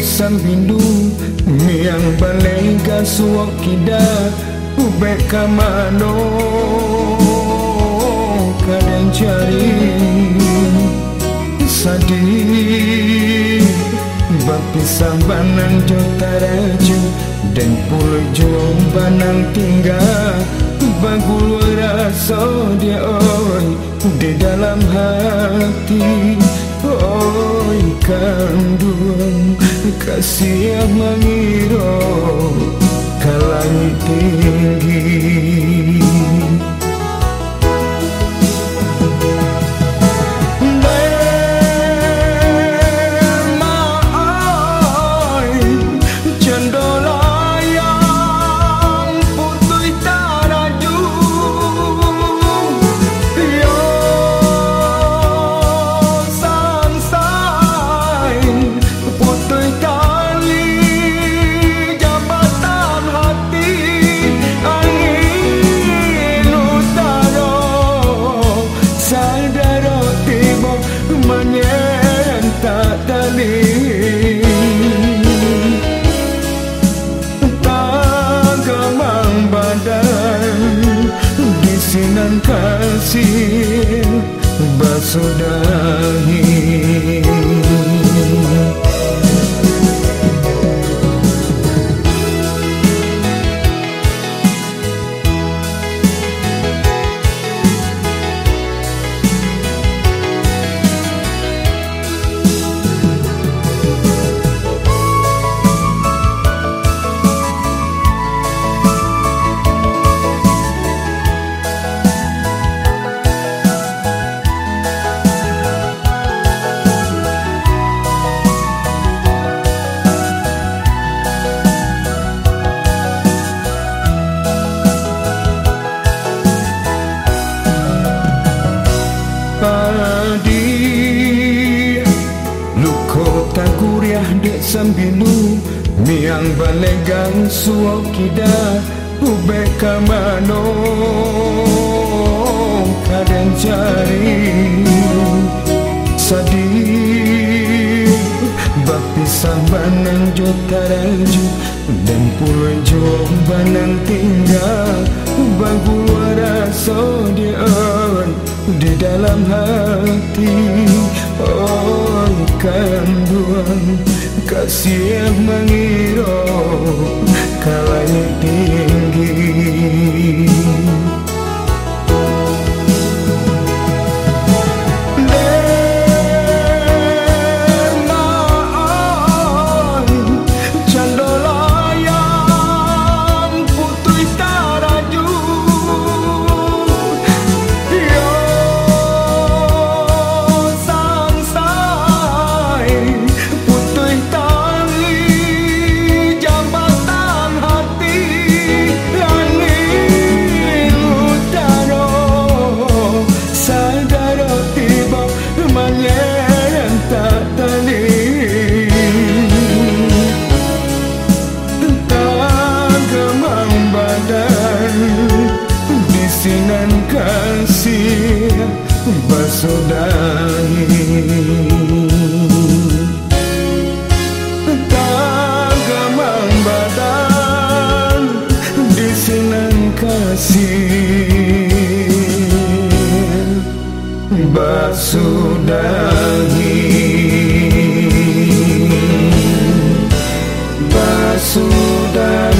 sambindu Miang balai gasuak kida Ubek kamano. Kadang cari Sadih Berpisah banang jotaraju Dan pulau juang banang tinggal. Bagul rasa dia oi Di dalam hati kandung Kasih yang mengira Sinan kasih basudahi sambilu miang balegang suo kida ube kamano kaden cari sadih bapisah banang jotaraju dan pulau jom banang tinggal. Bagu rasa dia di dalam hati oh kandungan kasih yang mengira kalanya bersudahi Tagamang badan di sinan kasih. Bersudahi Bersudahi